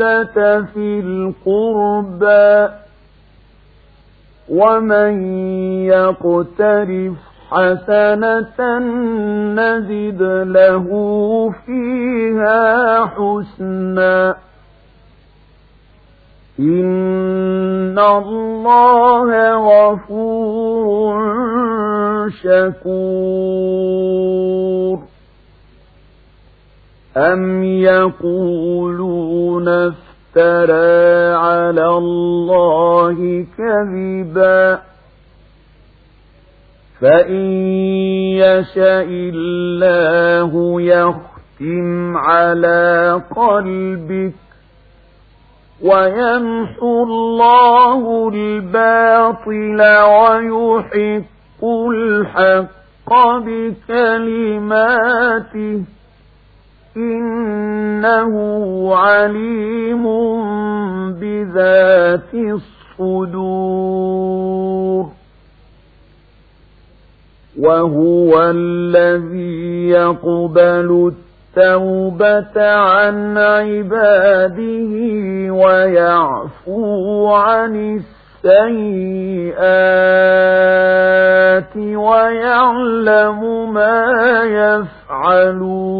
المودة في القربى ومن يقترف حسنة نزد له فيها حسنا إن الله غفور شكور أم يقولون افترى على الله كذبا. فإن يشاء الله يختم على قلبك ويمحو الله الباطل ويحق الحق بكلماته. إنه عليم بذات الصدور. وهو الذي يقبل التوبة عن عباده ويعفو عن السيئات ويعلم ما يفعلون.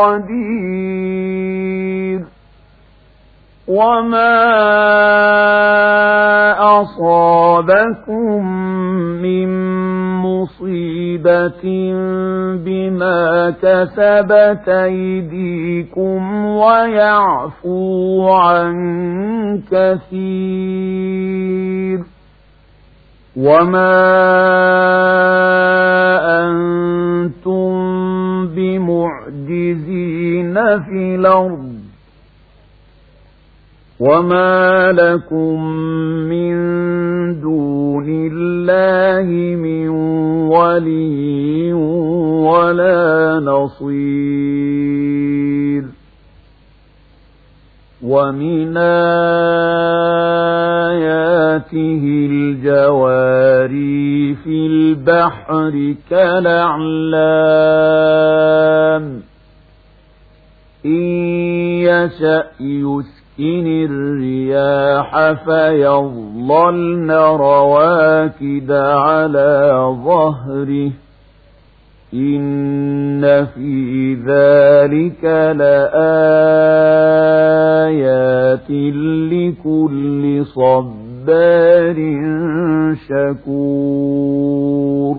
قدير وما أصابكم من مصيبة بما كسبت أيديكم ويعفو عن كثير وما بمعجزين في الأرض وما لكم من دون الله من ولي ولا نصير ومن آياته الجواري في البحر كالأعلام إن يشأ يسكن الرياح فيظللن رواكد على ظهره إن في ذلك لآيات لكل صبار شكور